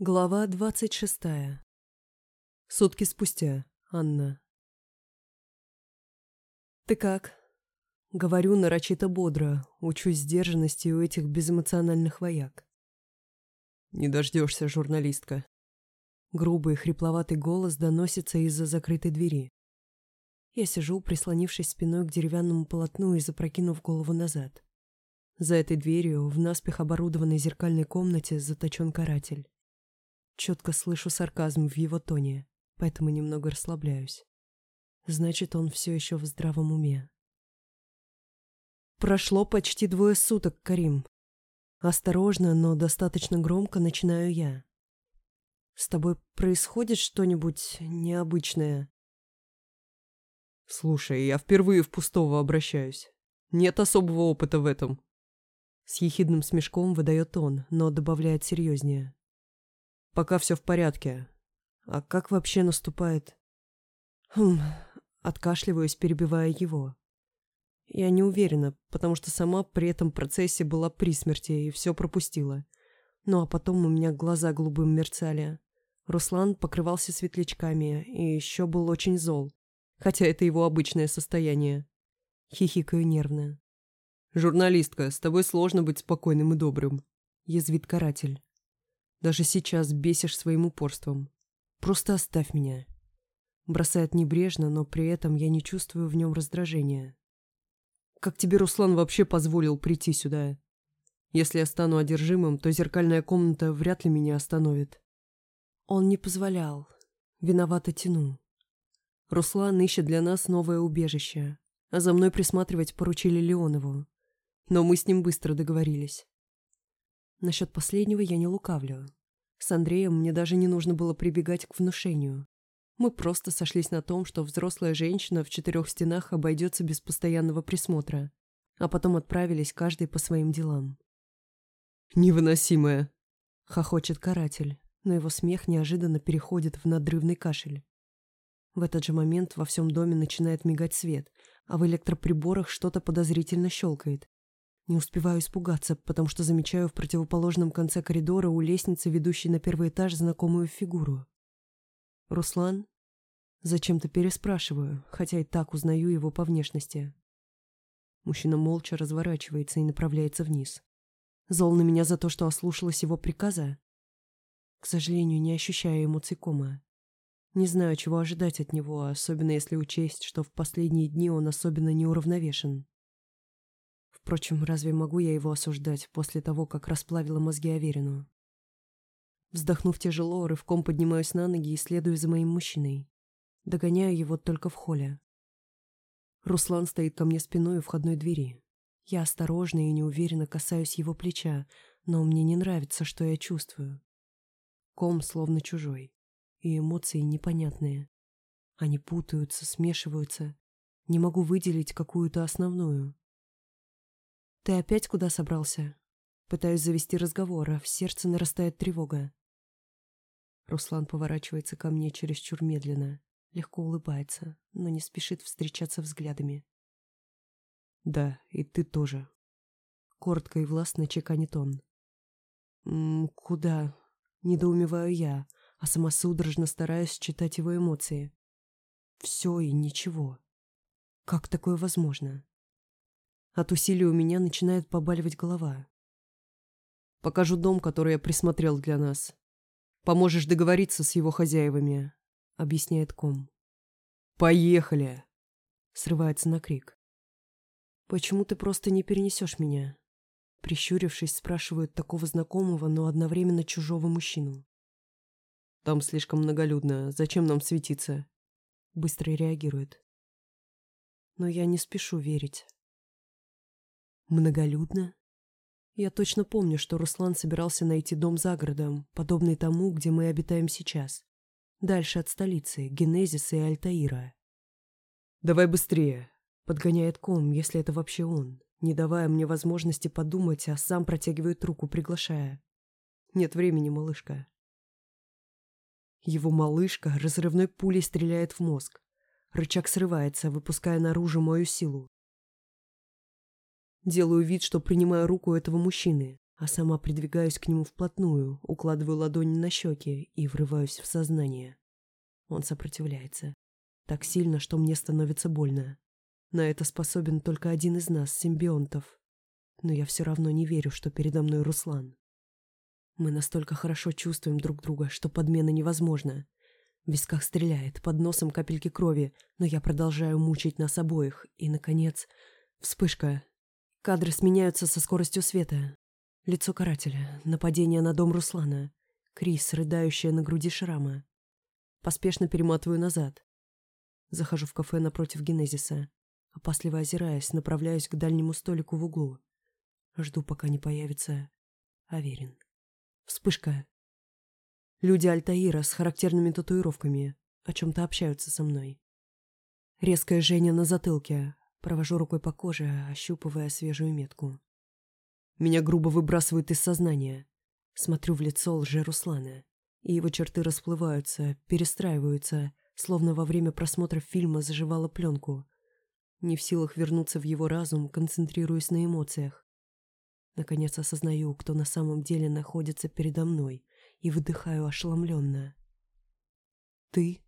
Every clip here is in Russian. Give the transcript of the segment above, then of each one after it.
Глава двадцать шестая. Сутки спустя. Анна. «Ты как?» Говорю нарочито бодро, учусь сдержанности у этих безэмоциональных вояк. «Не дождешься, журналистка». Грубый хрипловатый голос доносится из-за закрытой двери. Я сижу, прислонившись спиной к деревянному полотну и запрокинув голову назад. За этой дверью, в наспех оборудованной зеркальной комнате, заточен каратель. Четко слышу сарказм в его тоне, поэтому немного расслабляюсь. Значит, он все еще в здравом уме. Прошло почти двое суток, Карим. Осторожно, но достаточно громко начинаю я. С тобой происходит что-нибудь необычное? Слушай, я впервые в пустого обращаюсь. Нет особого опыта в этом. С ехидным смешком выдает он, но добавляет серьезнее. Пока все в порядке. А как вообще наступает? Хм, откашливаюсь, перебивая его. Я не уверена, потому что сама при этом процессе была при смерти и все пропустила. Ну а потом у меня глаза голубым мерцали. Руслан покрывался светлячками и еще был очень зол, хотя это его обычное состояние. Хихикаю нервно. «Журналистка, с тобой сложно быть спокойным и добрым», — язвит каратель. Даже сейчас бесишь своим упорством. Просто оставь меня. Бросает небрежно, но при этом я не чувствую в нем раздражения. Как тебе Руслан вообще позволил прийти сюда? Если я стану одержимым, то зеркальная комната вряд ли меня остановит. Он не позволял. Виновато тяну. Руслан ищет для нас новое убежище, а за мной присматривать поручили Леонову. Но мы с ним быстро договорились. Насчет последнего я не лукавлю. С Андреем мне даже не нужно было прибегать к внушению. Мы просто сошлись на том, что взрослая женщина в четырех стенах обойдется без постоянного присмотра, а потом отправились каждый по своим делам. «Невыносимая!» — хохочет каратель, но его смех неожиданно переходит в надрывный кашель. В этот же момент во всем доме начинает мигать свет, а в электроприборах что-то подозрительно щелкает. Не успеваю испугаться, потому что замечаю в противоположном конце коридора у лестницы, ведущей на первый этаж, знакомую фигуру. «Руслан?» Зачем-то переспрашиваю, хотя и так узнаю его по внешности. Мужчина молча разворачивается и направляется вниз. Зол на меня за то, что ослушалась его приказа? К сожалению, не ощущаю эмоций кома. Не знаю, чего ожидать от него, особенно если учесть, что в последние дни он особенно неуравновешен. Впрочем, разве могу я его осуждать после того, как расплавила мозги Аверину? Вздохнув тяжело, рывком поднимаюсь на ноги и следую за моим мужчиной. Догоняю его только в холле. Руслан стоит ко мне спиной у входной двери. Я осторожно и неуверенно касаюсь его плеча, но мне не нравится, что я чувствую. Ком словно чужой, и эмоции непонятные. Они путаются, смешиваются. Не могу выделить какую-то основную. «Ты опять куда собрался?» Пытаюсь завести разговор, а в сердце нарастает тревога. Руслан поворачивается ко мне чересчур медленно, легко улыбается, но не спешит встречаться взглядами. «Да, и ты тоже». Коротко и властно чеканит он. «М -м, «Куда?» Недоумеваю я, а сама судорожно стараюсь читать его эмоции. Все и ничего. Как такое возможно? От усилий у меня начинает побаливать голова. Покажу дом, который я присмотрел для нас. Поможешь договориться с его хозяевами, объясняет ком. Поехали! Срывается на крик. Почему ты просто не перенесешь меня? Прищурившись, спрашивают такого знакомого, но одновременно чужого мужчину. Там слишком многолюдно. Зачем нам светиться? Быстро реагирует. Но я не спешу верить. Многолюдно? Я точно помню, что Руслан собирался найти дом за городом, подобный тому, где мы обитаем сейчас. Дальше от столицы, Генезиса и Альтаира. «Давай быстрее!» — подгоняет ком, если это вообще он, не давая мне возможности подумать, а сам протягивает руку, приглашая. «Нет времени, малышка». Его малышка разрывной пулей стреляет в мозг. Рычаг срывается, выпуская наружу мою силу. Делаю вид, что принимаю руку этого мужчины, а сама придвигаюсь к нему вплотную, укладываю ладони на щеки и врываюсь в сознание. Он сопротивляется. Так сильно, что мне становится больно. На это способен только один из нас, симбионтов. Но я все равно не верю, что передо мной Руслан. Мы настолько хорошо чувствуем друг друга, что подмена невозможна. В висках стреляет, под носом капельки крови, но я продолжаю мучить нас обоих. И, наконец, вспышка. Кадры сменяются со скоростью света. Лицо карателя, нападение на дом Руслана, Крис, рыдающая на груди шрама. Поспешно перематываю назад. Захожу в кафе напротив Генезиса. Опасливо озираясь, направляюсь к дальнему столику в углу. Жду, пока не появится Аверин. Вспышка. Люди Альтаира с характерными татуировками о чем-то общаются со мной. Резкое жжение на затылке. Провожу рукой по коже, ощупывая свежую метку. Меня грубо выбрасывают из сознания. Смотрю в лицо лже Руслана, и его черты расплываются, перестраиваются, словно во время просмотра фильма заживала пленку. Не в силах вернуться в его разум, концентрируясь на эмоциях. Наконец осознаю, кто на самом деле находится передо мной, и выдыхаю ошеломленно. «Ты?»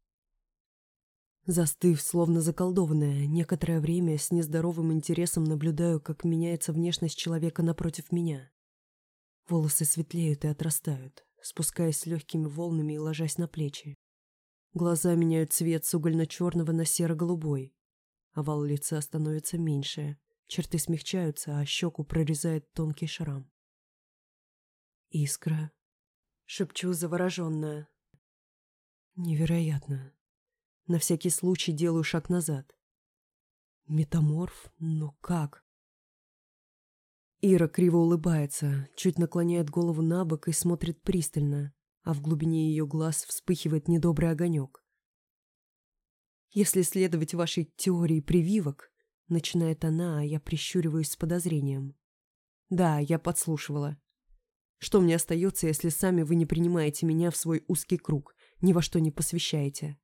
Застыв, словно заколдованная, некоторое время с нездоровым интересом наблюдаю, как меняется внешность человека напротив меня. Волосы светлеют и отрастают, спускаясь легкими волнами и ложась на плечи. Глаза меняют цвет с угольно-черного на серо-голубой. Овал лица становится меньше, черты смягчаются, а щеку прорезает тонкий шрам. «Искра», — шепчу завороженная. «Невероятно». На всякий случай делаю шаг назад. Метаморф? Но как? Ира криво улыбается, чуть наклоняет голову на бок и смотрит пристально, а в глубине ее глаз вспыхивает недобрый огонек. «Если следовать вашей теории прививок», — начинает она, а я прищуриваюсь с подозрением. «Да, я подслушивала. Что мне остается, если сами вы не принимаете меня в свой узкий круг, ни во что не посвящаете?»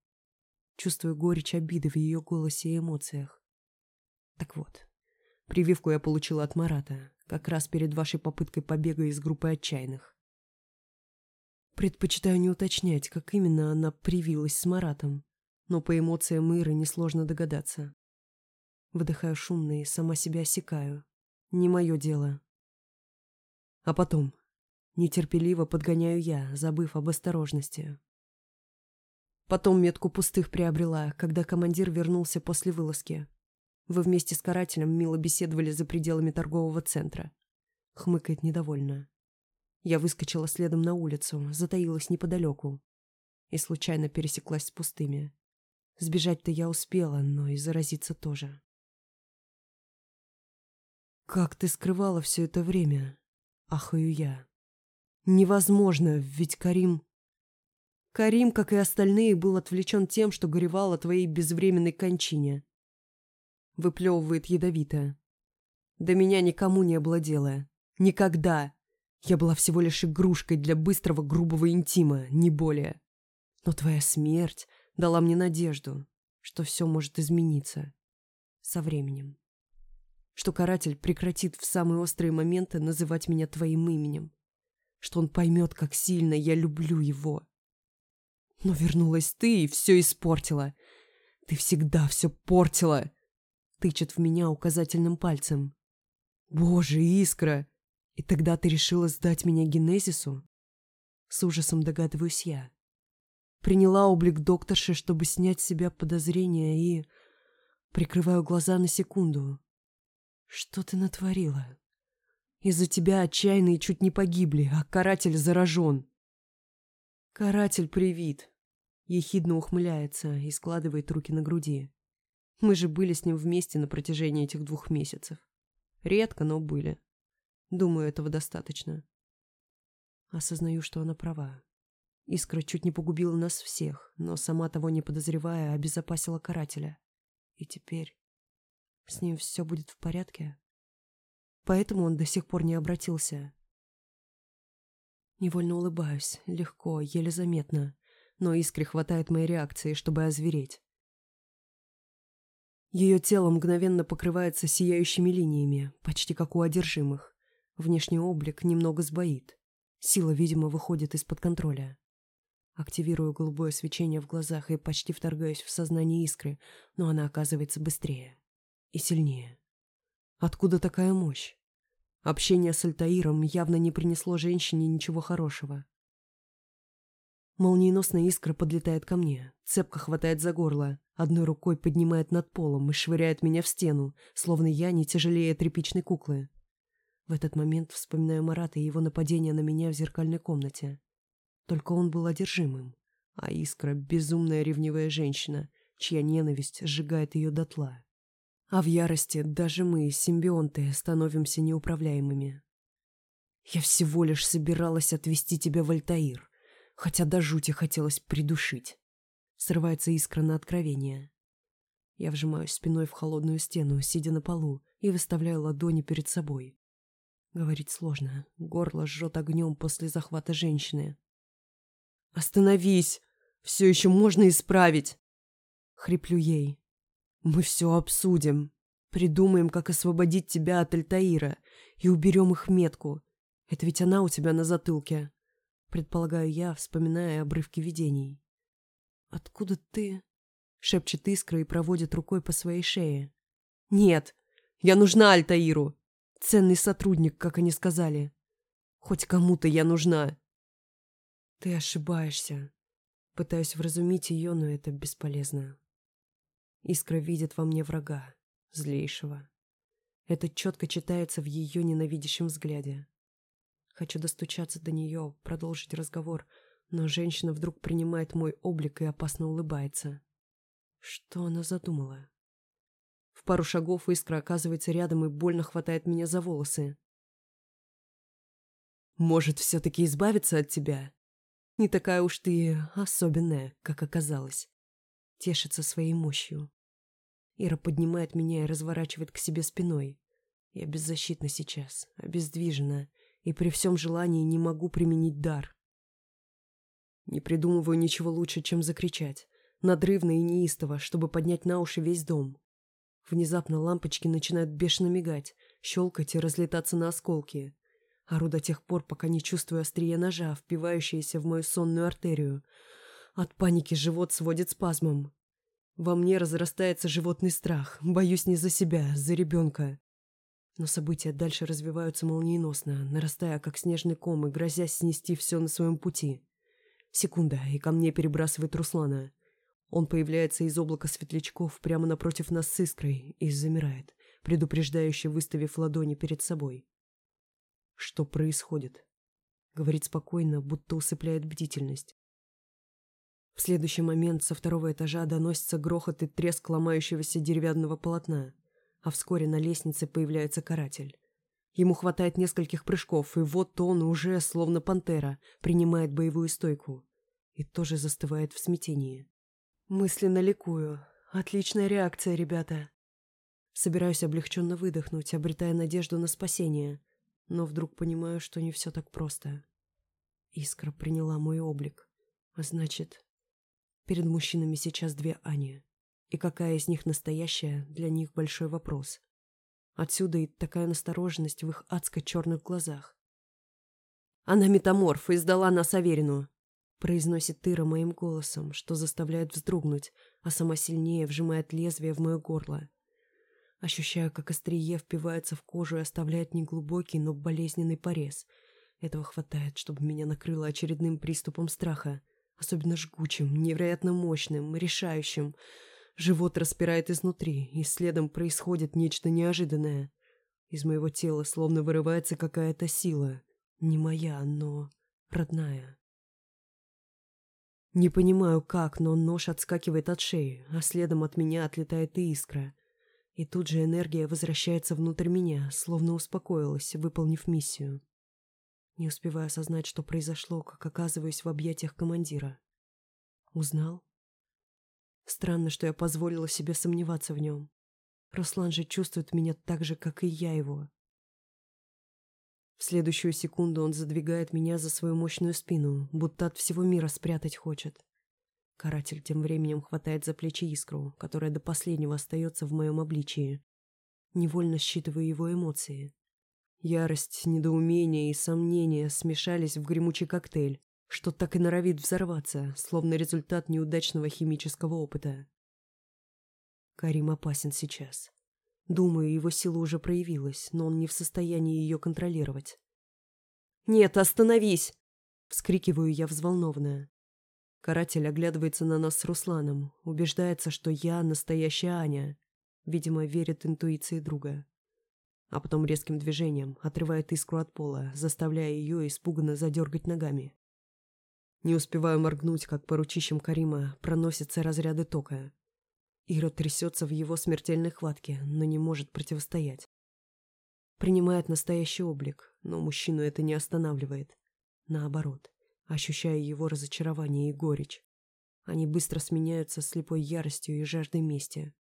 Чувствую горечь обиды в ее голосе и эмоциях. Так вот, прививку я получила от Марата, как раз перед вашей попыткой побега из группы отчаянных. Предпочитаю не уточнять, как именно она привилась с Маратом, но по эмоциям Иры несложно догадаться. Выдыхаю шумно и сама себя осекаю. Не мое дело. А потом, нетерпеливо подгоняю я, забыв об осторожности. Потом метку пустых приобрела, когда командир вернулся после вылазки. Вы вместе с карателем мило беседовали за пределами торгового центра. Хмыкает недовольно. Я выскочила следом на улицу, затаилась неподалеку. И случайно пересеклась с пустыми. Сбежать-то я успела, но и заразиться тоже. «Как ты скрывала все это время?» Ахаю я. «Невозможно, ведь Карим...» Карим, как и остальные, был отвлечен тем, что горевал о твоей безвременной кончине. Выплевывает ядовито. До меня никому не было. Никогда. Я была всего лишь игрушкой для быстрого грубого интима, не более. Но твоя смерть дала мне надежду, что все может измениться. Со временем. Что каратель прекратит в самые острые моменты называть меня твоим именем. Что он поймет, как сильно я люблю его. Но вернулась ты и все испортила. Ты всегда все портила. Тычет в меня указательным пальцем. Боже, Искра! И тогда ты решила сдать меня Генезису? С ужасом догадываюсь я. Приняла облик докторши, чтобы снять с себя подозрения и... Прикрываю глаза на секунду. Что ты натворила? Из-за тебя отчаянные чуть не погибли, а каратель заражен. «Каратель привит!» Ехидно ухмыляется и складывает руки на груди. Мы же были с ним вместе на протяжении этих двух месяцев. Редко, но были. Думаю, этого достаточно. Осознаю, что она права. Искра чуть не погубила нас всех, но сама того не подозревая, обезопасила карателя. И теперь с ним все будет в порядке? Поэтому он до сих пор не обратился. Невольно улыбаюсь, легко, еле заметно, но искре хватает моей реакции, чтобы озвереть. Ее тело мгновенно покрывается сияющими линиями, почти как у одержимых, Внешний облик немного сбоит. Сила, видимо, выходит из-под контроля. Активирую голубое свечение в глазах и почти вторгаюсь в сознание искры, но она оказывается быстрее и сильнее. Откуда такая мощь? Общение с Альтаиром явно не принесло женщине ничего хорошего. Молниеносная искра подлетает ко мне, цепко хватает за горло, одной рукой поднимает над полом и швыряет меня в стену, словно я не тяжелее тряпичной куклы. В этот момент вспоминаю Марата и его нападение на меня в зеркальной комнате. Только он был одержимым, а Искра — безумная ревнивая женщина, чья ненависть сжигает ее дотла. А в ярости даже мы, симбионты, становимся неуправляемыми. Я всего лишь собиралась отвезти тебя в Альтаир, хотя до жути хотелось придушить. Срывается искра на откровение. Я вжимаюсь спиной в холодную стену, сидя на полу, и выставляю ладони перед собой. Говорить сложно, горло жжет огнем после захвата женщины. «Остановись! Все еще можно исправить!» Хриплю ей. «Мы все обсудим. Придумаем, как освободить тебя от Альтаира, и уберем их метку. Это ведь она у тебя на затылке», — предполагаю я, вспоминая обрывки видений. «Откуда ты?» — шепчет искра и проводит рукой по своей шее. «Нет, я нужна Альтаиру. Ценный сотрудник, как они сказали. Хоть кому-то я нужна». Ты ошибаешься. Пытаюсь вразумить ее, но это бесполезно. Искра видит во мне врага, злейшего. Это четко читается в ее ненавидящем взгляде. Хочу достучаться до нее, продолжить разговор, но женщина вдруг принимает мой облик и опасно улыбается. Что она задумала? В пару шагов искра оказывается рядом и больно хватает меня за волосы. «Может, все-таки избавиться от тебя?» Не такая уж ты особенная, как оказалось. Тешится своей мощью. Ира поднимает меня и разворачивает к себе спиной. Я беззащитна сейчас, обездвижена, и при всем желании не могу применить дар. Не придумываю ничего лучше, чем закричать, надрывно и неистово, чтобы поднять на уши весь дом. Внезапно лампочки начинают бешено мигать, щелкать и разлетаться на осколки. Ору до тех пор, пока не чувствую острие ножа, впивающееся в мою сонную артерию. От паники живот сводит спазмом. Во мне разрастается животный страх. Боюсь не за себя, за ребенка. Но события дальше развиваются молниеносно, нарастая, как снежный ком, и грозясь снести все на своем пути. Секунда, и ко мне перебрасывает Руслана. Он появляется из облака светлячков прямо напротив нас с искрой и замирает, предупреждающе выставив ладони перед собой. Что происходит? Говорит спокойно, будто усыпляет бдительность. В следующий момент со второго этажа доносится грохот и треск ломающегося деревянного полотна, а вскоре на лестнице появляется каратель. Ему хватает нескольких прыжков, и вот он уже, словно пантера, принимает боевую стойку и тоже застывает в смятении. Мысленно ликую. Отличная реакция, ребята. Собираюсь облегченно выдохнуть, обретая надежду на спасение, но вдруг понимаю, что не все так просто. Искра приняла мой облик, а значит, перед мужчинами сейчас две Ани. И какая из них настоящая, для них большой вопрос. Отсюда и такая настороженность в их адско-черных глазах. «Она метаморф и сдала нас Аверину», — произносит Тыра моим голосом, что заставляет вздрогнуть, а сама сильнее вжимает лезвие в мое горло. Ощущаю, как острие впивается в кожу и оставляет неглубокий, но болезненный порез. Этого хватает, чтобы меня накрыло очередным приступом страха. Особенно жгучим, невероятно мощным, решающим. Живот распирает изнутри, и следом происходит нечто неожиданное. Из моего тела словно вырывается какая-то сила. Не моя, но родная. Не понимаю, как, но нож отскакивает от шеи, а следом от меня отлетает и искра — и тут же энергия возвращается внутрь меня, словно успокоилась, выполнив миссию. Не успеваю осознать, что произошло, как оказываюсь в объятиях командира. Узнал? Странно, что я позволила себе сомневаться в нем. Руслан же чувствует меня так же, как и я его. В следующую секунду он задвигает меня за свою мощную спину, будто от всего мира спрятать хочет. Каратель тем временем хватает за плечи искру, которая до последнего остается в моем обличии. Невольно считываю его эмоции. Ярость, недоумение и сомнения смешались в гремучий коктейль, что так и норовит взорваться, словно результат неудачного химического опыта. Карим опасен сейчас. Думаю, его сила уже проявилась, но он не в состоянии ее контролировать. «Нет, остановись!» — вскрикиваю я взволнованная. Каратель оглядывается на нас с Русланом, убеждается, что я настоящая Аня. Видимо, верит интуиции друга. А потом резким движением отрывает искру от пола, заставляя ее испуганно задергать ногами. Не успеваю моргнуть, как по ручищам Карима проносятся разряды тока. Ира трясется в его смертельной хватке, но не может противостоять. Принимает настоящий облик, но мужчину это не останавливает. Наоборот, ощущая его разочарование и горечь. Они быстро сменяются слепой яростью и жаждой мести.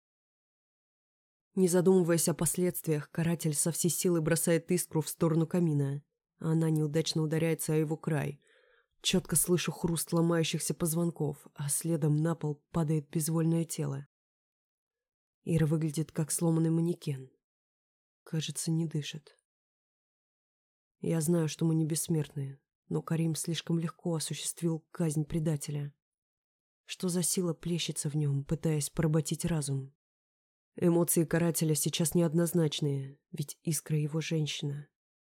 Не задумываясь о последствиях, каратель со всей силы бросает искру в сторону камина, она неудачно ударяется о его край. Четко слышу хруст ломающихся позвонков, а следом на пол падает безвольное тело. Ира выглядит как сломанный манекен. Кажется, не дышит. Я знаю, что мы не бессмертные, но Карим слишком легко осуществил казнь предателя. Что за сила плещется в нем, пытаясь поработить разум? Эмоции карателя сейчас неоднозначные, ведь искра его женщина.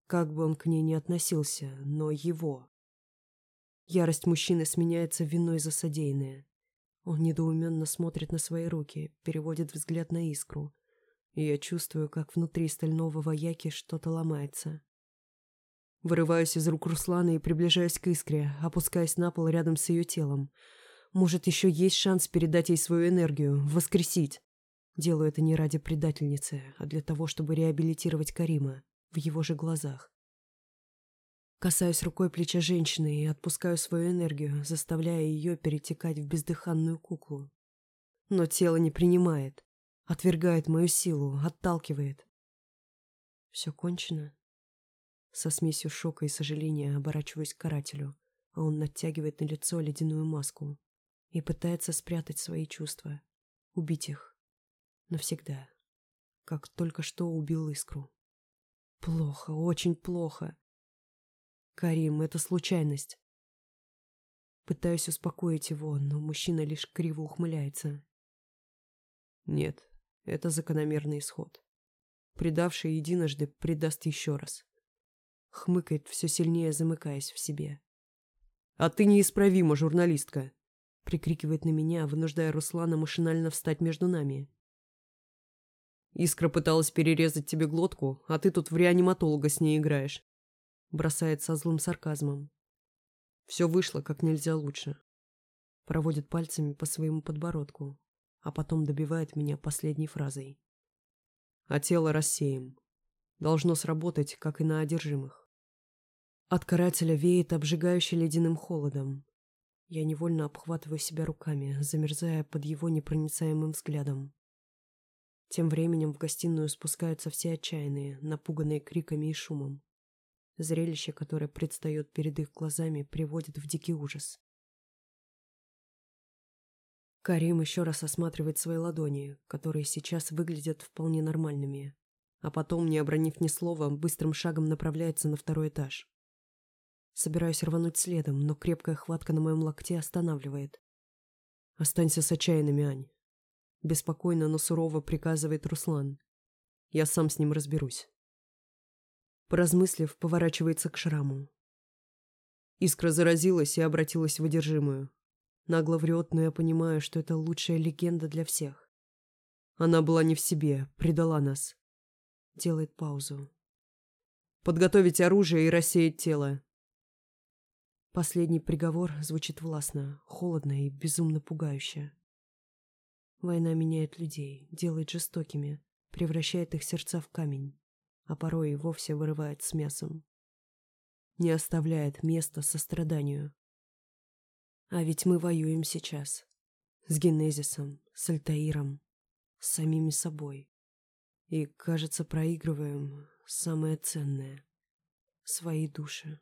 Как бы он к ней ни относился, но его. Ярость мужчины сменяется виной за содеянное. Он недоуменно смотрит на свои руки, переводит взгляд на искру. И я чувствую, как внутри стального вояки что-то ломается. Вырываюсь из рук Руслана и приближаюсь к искре, опускаясь на пол рядом с ее телом. Может, еще есть шанс передать ей свою энергию, воскресить. Делаю это не ради предательницы, а для того, чтобы реабилитировать Карима в его же глазах. Касаюсь рукой плеча женщины и отпускаю свою энергию, заставляя ее перетекать в бездыханную куклу. Но тело не принимает, отвергает мою силу, отталкивает. Все кончено. Со смесью шока и сожаления оборачиваюсь к карателю, а он натягивает на лицо ледяную маску и пытается спрятать свои чувства, убить их. Навсегда. Как только что убил искру. Плохо, очень плохо. Карим, это случайность. Пытаюсь успокоить его, но мужчина лишь криво ухмыляется. Нет, это закономерный исход. Предавший единожды предаст еще раз. Хмыкает, все сильнее замыкаясь в себе. «А ты неисправима, журналистка!» Прикрикивает на меня, вынуждая Руслана машинально встать между нами. «Искра пыталась перерезать тебе глотку, а ты тут в реаниматолога с ней играешь бросает со злым сарказмом. Все вышло как нельзя лучше. Проводит пальцами по своему подбородку, а потом добивает меня последней фразой. А тело рассеем. Должно сработать, как и на одержимых. От карателя веет обжигающий ледяным холодом. Я невольно обхватываю себя руками, замерзая под его непроницаемым взглядом. Тем временем в гостиную спускаются все отчаянные, напуганные криками и шумом. Зрелище, которое предстает перед их глазами, приводит в дикий ужас. Карим еще раз осматривает свои ладони, которые сейчас выглядят вполне нормальными, а потом, не обронив ни слова, быстрым шагом направляется на второй этаж. Собираюсь рвануть следом, но крепкая хватка на моем локте останавливает. «Останься с отчаянными, Ань», — беспокойно, но сурово приказывает Руслан. «Я сам с ним разберусь». Поразмыслив, поворачивается к шраму. Искра заразилась и обратилась в одержимую. Нагло врет, но я понимаю, что это лучшая легенда для всех. Она была не в себе, предала нас. Делает паузу. Подготовить оружие и рассеять тело. Последний приговор звучит властно, холодно и безумно пугающе. Война меняет людей, делает жестокими, превращает их сердца в камень а порой и вовсе вырывает с мясом. Не оставляет места состраданию. А ведь мы воюем сейчас. С Генезисом, с Альтаиром, с самими собой. И, кажется, проигрываем самое ценное — свои души.